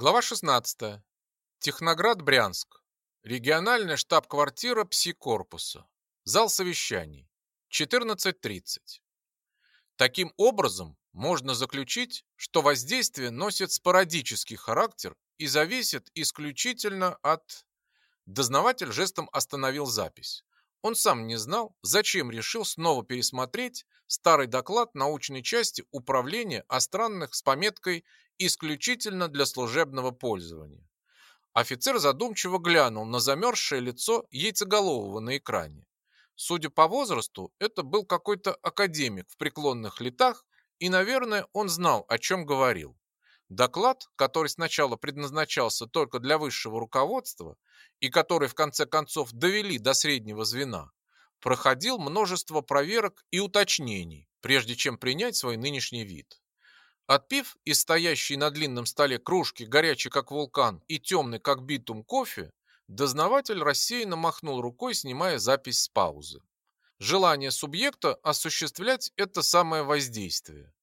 Глава 16. Техноград, Брянск. Региональная штаб-квартира ПСИ-корпуса. Зал совещаний. 14.30. Таким образом, можно заключить, что воздействие носит спорадический характер и зависит исключительно от... Дознаватель жестом остановил запись. Он сам не знал, зачем решил снова пересмотреть старый доклад научной части управления о странных с пометкой исключительно для служебного пользования. Офицер задумчиво глянул на замерзшее лицо яйцеголового на экране. Судя по возрасту, это был какой-то академик в преклонных летах, и, наверное, он знал, о чем говорил. Доклад, который сначала предназначался только для высшего руководства и который в конце концов довели до среднего звена, проходил множество проверок и уточнений, прежде чем принять свой нынешний вид. Отпив из стоящей на длинном столе кружки горячий как вулкан и темный как битум кофе, дознаватель рассеянно махнул рукой, снимая запись с паузы. Желание субъекта осуществлять это самое воздействие.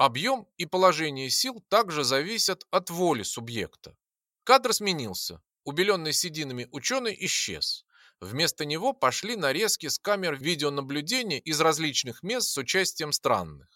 Объем и положение сил также зависят от воли субъекта. Кадр сменился. Убеленный сединами ученый исчез. Вместо него пошли нарезки с камер видеонаблюдения из различных мест с участием странных.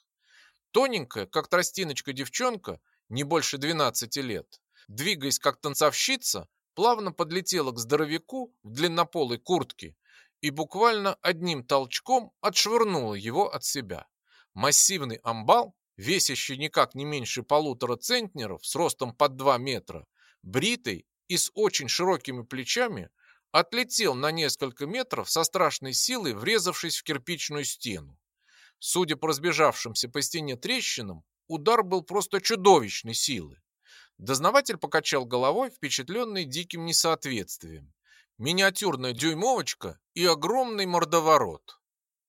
Тоненькая, как тростиночка девчонка, не больше 12 лет, двигаясь как танцовщица, плавно подлетела к здоровяку в длиннополой куртке и буквально одним толчком отшвырнула его от себя. Массивный амбал, весящий никак не меньше полутора центнеров с ростом под 2 метра, бритый и с очень широкими плечами, отлетел на несколько метров со страшной силой, врезавшись в кирпичную стену. Судя по разбежавшимся по стене трещинам, удар был просто чудовищной силы. Дознаватель покачал головой, впечатленный диким несоответствием. Миниатюрная дюймовочка и огромный мордоворот.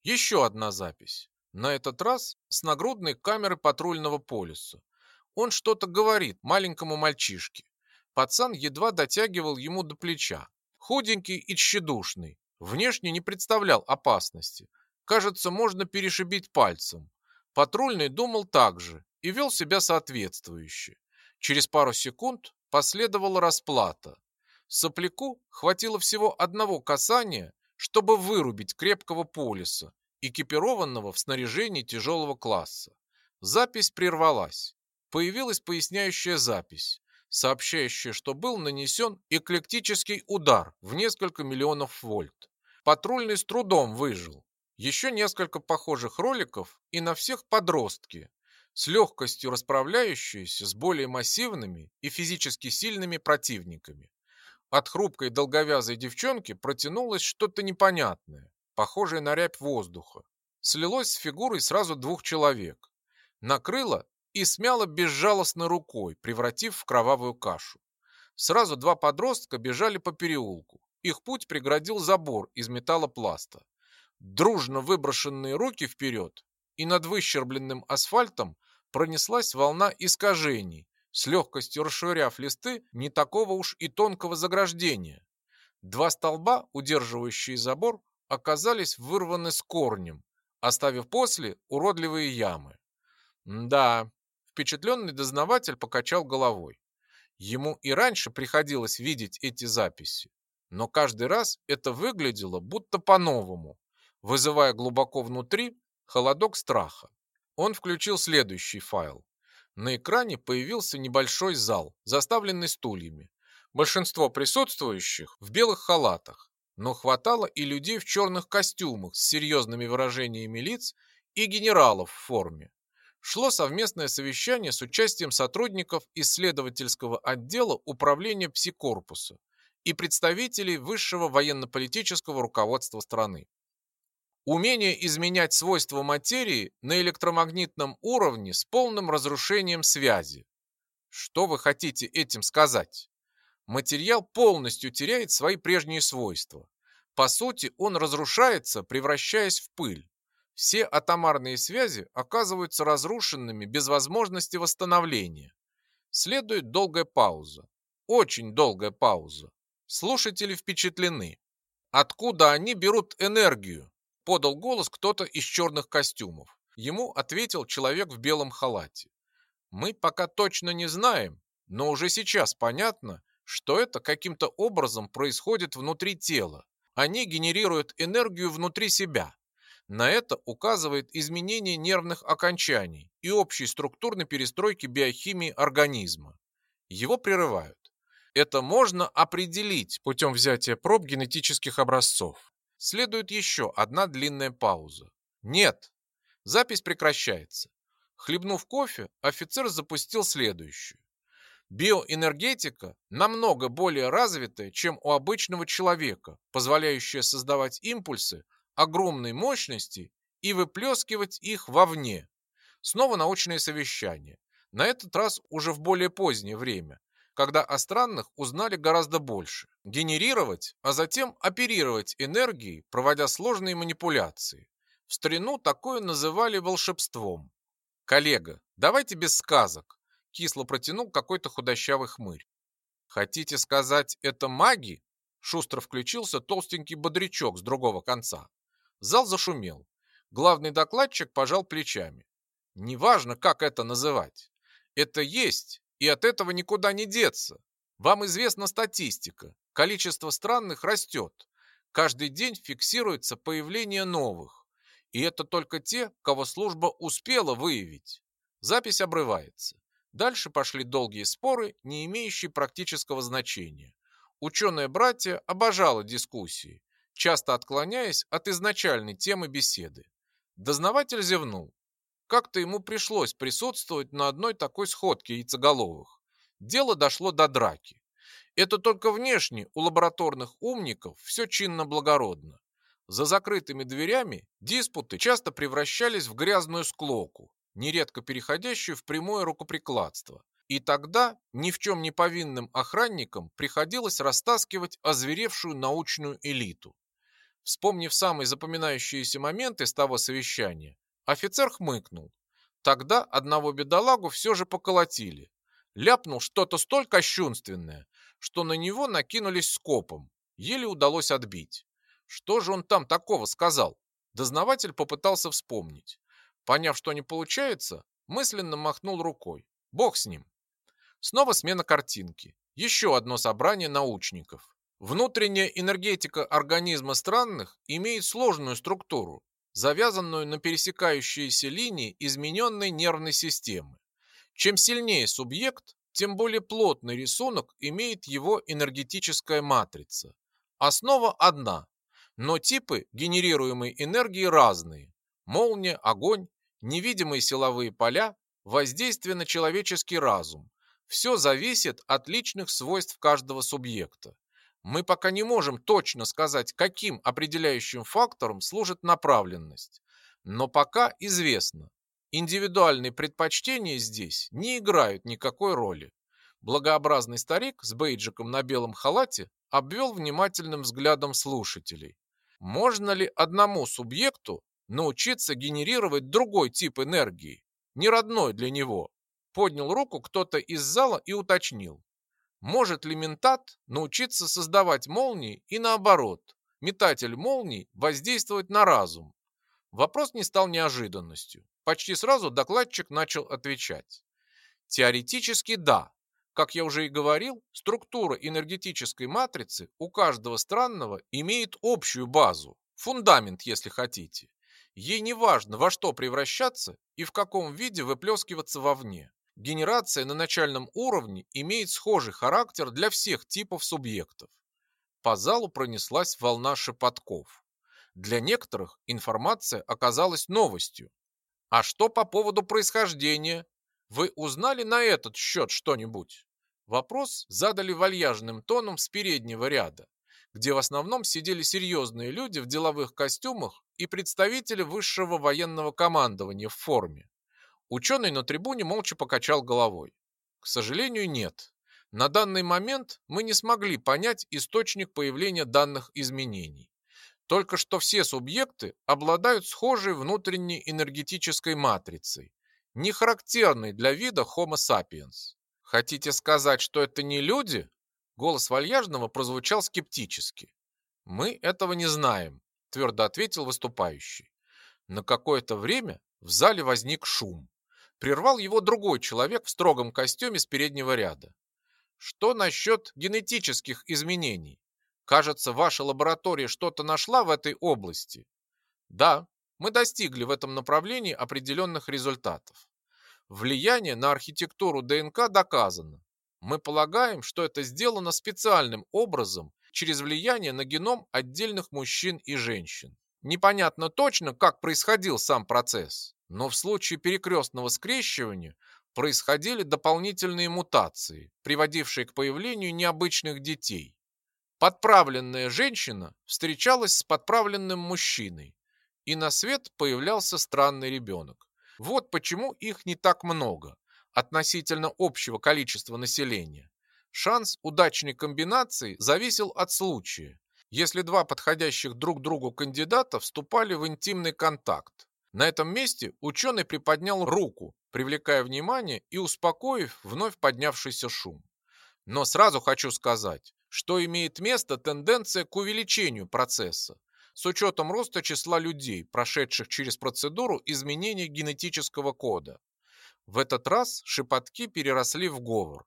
Еще одна запись. На этот раз с нагрудной камеры патрульного полиса. Он что-то говорит маленькому мальчишке. Пацан едва дотягивал ему до плеча. Худенький и тщедушный. Внешне не представлял опасности. Кажется, можно перешибить пальцем. Патрульный думал так же и вел себя соответствующе. Через пару секунд последовала расплата. Сопляку хватило всего одного касания, чтобы вырубить крепкого полиса, экипированного в снаряжении тяжелого класса. Запись прервалась. Появилась поясняющая запись, сообщающая, что был нанесен эклектический удар в несколько миллионов вольт. Патрульный с трудом выжил, еще несколько похожих роликов и на всех подростки, с легкостью расправляющиеся с более массивными и физически сильными противниками. От хрупкой долговязой девчонки протянулось что-то непонятное, похожее на рябь воздуха. Слилось с фигурой сразу двух человек. Накрыло и смяло безжалостно рукой, превратив в кровавую кашу. Сразу два подростка бежали по переулку. Их путь преградил забор из металлопласта дружно выброшенные руки вперед, и над выщербленным асфальтом пронеслась волна искажений, с легкостью расшвыряв листы не такого уж и тонкого заграждения. Два столба, удерживающие забор, оказались вырваны с корнем, оставив после уродливые ямы. Да, впечатленный дознаватель покачал головой. Ему и раньше приходилось видеть эти записи, но каждый раз это выглядело будто по-новому, вызывая глубоко внутри холодок страха. Он включил следующий файл. На экране появился небольшой зал, заставленный стульями. Большинство присутствующих в белых халатах, но хватало и людей в черных костюмах с серьезными выражениями лиц и генералов в форме. Шло совместное совещание с участием сотрудников исследовательского отдела управления псикорпуса и представителей высшего военно-политического руководства страны. Умение изменять свойства материи на электромагнитном уровне с полным разрушением связи. Что вы хотите этим сказать? Материал полностью теряет свои прежние свойства. По сути, он разрушается, превращаясь в пыль. Все атомарные связи оказываются разрушенными без возможности восстановления. Следует долгая пауза. Очень долгая пауза. Слушатели впечатлены. Откуда они берут энергию? Подал голос кто-то из черных костюмов. Ему ответил человек в белом халате. Мы пока точно не знаем, но уже сейчас понятно, что это каким-то образом происходит внутри тела. Они генерируют энергию внутри себя. На это указывает изменение нервных окончаний и общей структурной перестройки биохимии организма. Его прерывают. Это можно определить путем взятия проб генетических образцов. Следует еще одна длинная пауза. Нет. Запись прекращается. Хлебнув кофе, офицер запустил следующую. Биоэнергетика намного более развитая, чем у обычного человека, позволяющая создавать импульсы огромной мощности и выплескивать их вовне. Снова научное совещание. На этот раз уже в более позднее время, когда о странных узнали гораздо больше. Генерировать, а затем оперировать энергией, проводя сложные манипуляции. В старину такое называли волшебством. Коллега, давайте без сказок, кисло протянул какой-то худощавый хмырь. Хотите сказать, это маги? Шустро включился толстенький бодрячок с другого конца. Зал зашумел. Главный докладчик пожал плечами. Неважно, как это называть. Это есть, и от этого никуда не деться. Вам известна статистика. Количество странных растет. Каждый день фиксируется появление новых. И это только те, кого служба успела выявить. Запись обрывается. Дальше пошли долгие споры, не имеющие практического значения. Ученые-братья обожала дискуссии, часто отклоняясь от изначальной темы беседы. Дознаватель зевнул. Как-то ему пришлось присутствовать на одной такой сходке яйцеголовых. Дело дошло до драки. Это только внешне у лабораторных умников все чинно-благородно. За закрытыми дверями диспуты часто превращались в грязную склоку, нередко переходящую в прямое рукоприкладство. И тогда ни в чем не повинным охранникам приходилось растаскивать озверевшую научную элиту. Вспомнив самые запоминающиеся моменты с того совещания, офицер хмыкнул. Тогда одного бедолагу все же поколотили. Ляпнул что-то столь кощунственное, что на него накинулись скопом. Еле удалось отбить. Что же он там такого сказал? Дознаватель попытался вспомнить. Поняв, что не получается, мысленно махнул рукой. Бог с ним. Снова смена картинки. Еще одно собрание научников. Внутренняя энергетика организма странных имеет сложную структуру, завязанную на пересекающиеся линии измененной нервной системы. Чем сильнее субъект, тем более плотный рисунок имеет его энергетическая матрица. Основа одна, но типы генерируемой энергии разные. Молния, огонь, невидимые силовые поля, воздействие на человеческий разум. Все зависит от личных свойств каждого субъекта. Мы пока не можем точно сказать, каким определяющим фактором служит направленность. Но пока известно, индивидуальные предпочтения здесь не играют никакой роли. Благообразный старик с бейджиком на белом халате обвел внимательным взглядом слушателей. Можно ли одному субъекту научиться генерировать другой тип энергии, не родной для него? Поднял руку кто-то из зала и уточнил. Может ли ментат научиться создавать молнии и наоборот, метатель молний воздействовать на разум? Вопрос не стал неожиданностью. Почти сразу докладчик начал отвечать. Теоретически да. Как я уже и говорил, структура энергетической матрицы у каждого странного имеет общую базу, фундамент, если хотите. Ей не важно, во что превращаться и в каком виде выплескиваться вовне. Генерация на начальном уровне имеет схожий характер для всех типов субъектов. По залу пронеслась волна шепотков. Для некоторых информация оказалась новостью. А что по поводу происхождения? Вы узнали на этот счет что-нибудь? Вопрос задали вальяжным тоном с переднего ряда, где в основном сидели серьезные люди в деловых костюмах и представители высшего военного командования в форме. Ученый на трибуне молча покачал головой. К сожалению, нет. На данный момент мы не смогли понять источник появления данных изменений. Только что все субъекты обладают схожей внутренней энергетической матрицей, не характерной для вида Homo sapiens. Хотите сказать, что это не люди? Голос Вальяжного прозвучал скептически. Мы этого не знаем, твердо ответил выступающий. На какое-то время в зале возник шум. Прервал его другой человек в строгом костюме с переднего ряда. Что насчет генетических изменений? Кажется, ваша лаборатория что-то нашла в этой области. Да, мы достигли в этом направлении определенных результатов. Влияние на архитектуру ДНК доказано. Мы полагаем, что это сделано специальным образом через влияние на геном отдельных мужчин и женщин. Непонятно точно, как происходил сам процесс, но в случае перекрестного скрещивания происходили дополнительные мутации, приводившие к появлению необычных детей. Подправленная женщина встречалась с подправленным мужчиной, и на свет появлялся странный ребенок. Вот почему их не так много относительно общего количества населения. Шанс удачной комбинации зависел от случая, если два подходящих друг другу кандидата вступали в интимный контакт. На этом месте ученый приподнял руку, привлекая внимание и успокоив вновь поднявшийся шум. Но сразу хочу сказать, что имеет место тенденция к увеличению процесса, с учетом роста числа людей, прошедших через процедуру изменения генетического кода. В этот раз шепотки переросли в говор,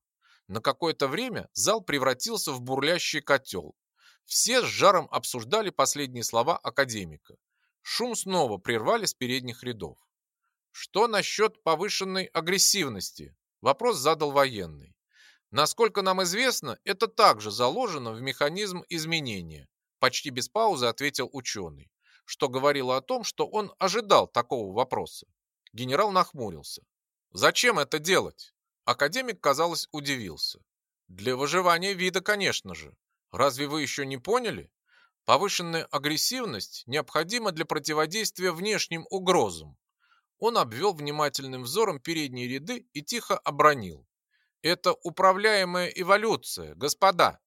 на какое-то время зал превратился в бурлящий котел. Все с жаром обсуждали последние слова академика. Шум снова прервали с передних рядов. Что насчет повышенной агрессивности? Вопрос задал военный. Насколько нам известно, это также заложено в механизм изменения. Почти без паузы ответил ученый, что говорило о том, что он ожидал такого вопроса. Генерал нахмурился. Зачем это делать? Академик, казалось, удивился. Для выживания вида, конечно же. Разве вы еще не поняли? Повышенная агрессивность необходима для противодействия внешним угрозам. Он обвел внимательным взором передние ряды и тихо обронил. Это управляемая эволюция, господа.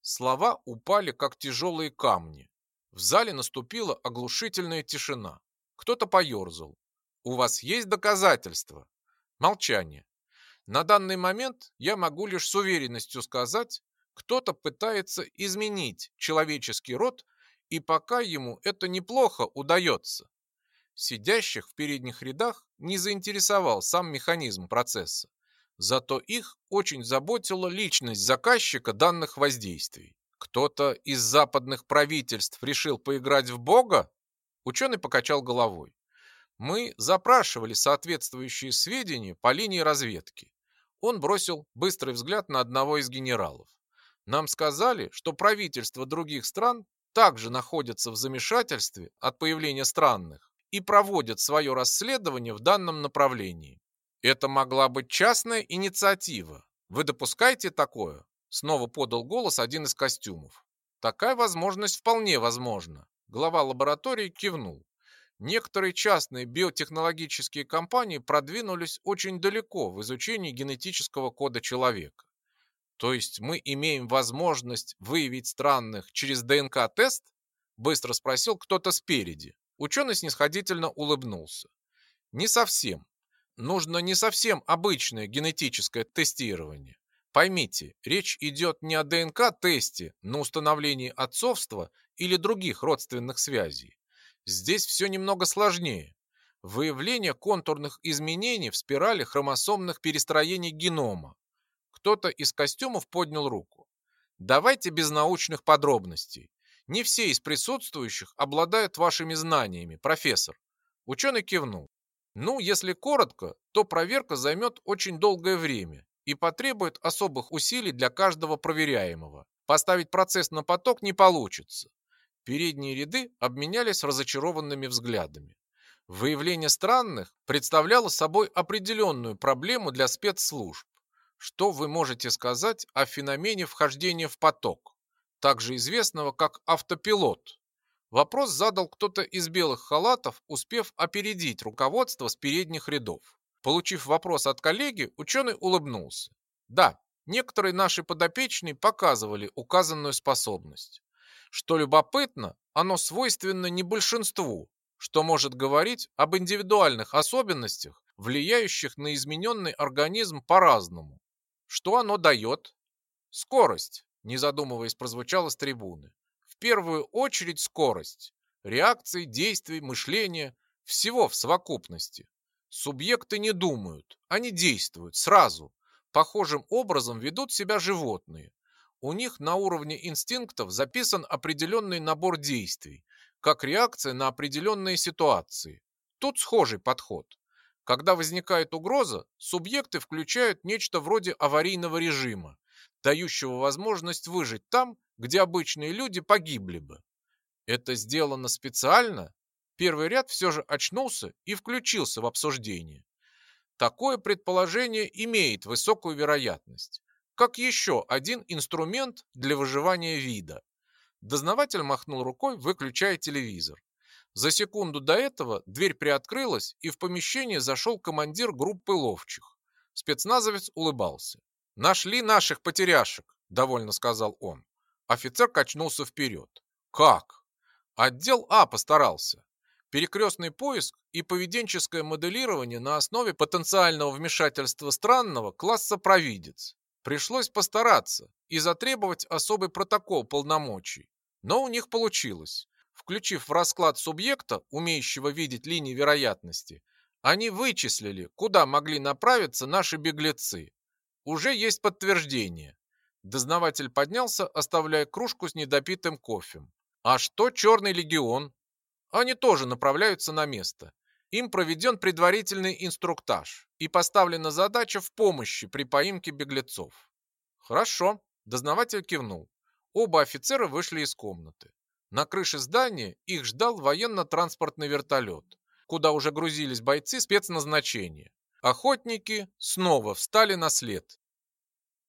Слова упали, как тяжелые камни. В зале наступила оглушительная тишина. Кто-то поерзал. У вас есть доказательства? Молчание. На данный момент я могу лишь с уверенностью сказать, кто-то пытается изменить человеческий род, и пока ему это неплохо удается. Сидящих в передних рядах не заинтересовал сам механизм процесса. Зато их очень заботила личность заказчика данных воздействий. Кто-то из западных правительств решил поиграть в Бога? Ученый покачал головой. Мы запрашивали соответствующие сведения по линии разведки. Он бросил быстрый взгляд на одного из генералов. Нам сказали, что правительства других стран также находятся в замешательстве от появления странных и проводят свое расследование в данном направлении. Это могла быть частная инициатива. Вы допускаете такое? Снова подал голос один из костюмов. Такая возможность вполне возможна. Глава лаборатории кивнул. Некоторые частные биотехнологические компании продвинулись очень далеко в изучении генетического кода человека. То есть мы имеем возможность выявить странных через ДНК-тест? Быстро спросил кто-то спереди. Ученый снисходительно улыбнулся. Не совсем. Нужно не совсем обычное генетическое тестирование. Поймите, речь идет не о ДНК-тесте на установление отцовства или других родственных связей. Здесь все немного сложнее. Выявление контурных изменений в спирали хромосомных перестроений генома. Кто-то из костюмов поднял руку. Давайте без научных подробностей. Не все из присутствующих обладают вашими знаниями, профессор. Ученый кивнул. Ну, если коротко, то проверка займет очень долгое время и потребует особых усилий для каждого проверяемого. Поставить процесс на поток не получится. Передние ряды обменялись разочарованными взглядами. Выявление странных представляло собой определенную проблему для спецслужб. Что вы можете сказать о феномене вхождения в поток, также известного как автопилот? Вопрос задал кто-то из белых халатов, успев опередить руководство с передних рядов. Получив вопрос от коллеги, ученый улыбнулся. Да, некоторые наши подопечные показывали указанную способность. Что любопытно, оно свойственно не большинству, что может говорить об индивидуальных особенностях, влияющих на измененный организм по-разному. Что оно дает? Скорость, не задумываясь, прозвучало с трибуны. В первую очередь скорость. Реакции, действий, мышления, всего в совокупности. Субъекты не думают, они действуют сразу. Похожим образом ведут себя животные. У них на уровне инстинктов записан определенный набор действий, как реакция на определенные ситуации. Тут схожий подход. Когда возникает угроза, субъекты включают нечто вроде аварийного режима, дающего возможность выжить там, где обычные люди погибли бы. Это сделано специально? Первый ряд все же очнулся и включился в обсуждение. Такое предположение имеет высокую вероятность, как еще один инструмент для выживания вида. Дознаватель махнул рукой, выключая телевизор. За секунду до этого дверь приоткрылась, и в помещение зашел командир группы ловчих. Спецназовец улыбался. «Нашли наших потеряшек», – довольно сказал он. Офицер качнулся вперед. «Как?» Отдел А постарался. Перекрестный поиск и поведенческое моделирование на основе потенциального вмешательства странного класса провидец. Пришлось постараться и затребовать особый протокол полномочий. Но у них получилось. Включив в расклад субъекта, умеющего видеть линии вероятности, они вычислили, куда могли направиться наши беглецы. Уже есть подтверждение. Дознаватель поднялся, оставляя кружку с недопитым кофе. А что Черный легион? Они тоже направляются на место. Им проведен предварительный инструктаж и поставлена задача в помощи при поимке беглецов. Хорошо, дознаватель кивнул. Оба офицера вышли из комнаты. На крыше здания их ждал военно-транспортный вертолет, куда уже грузились бойцы спецназначения. Охотники снова встали на след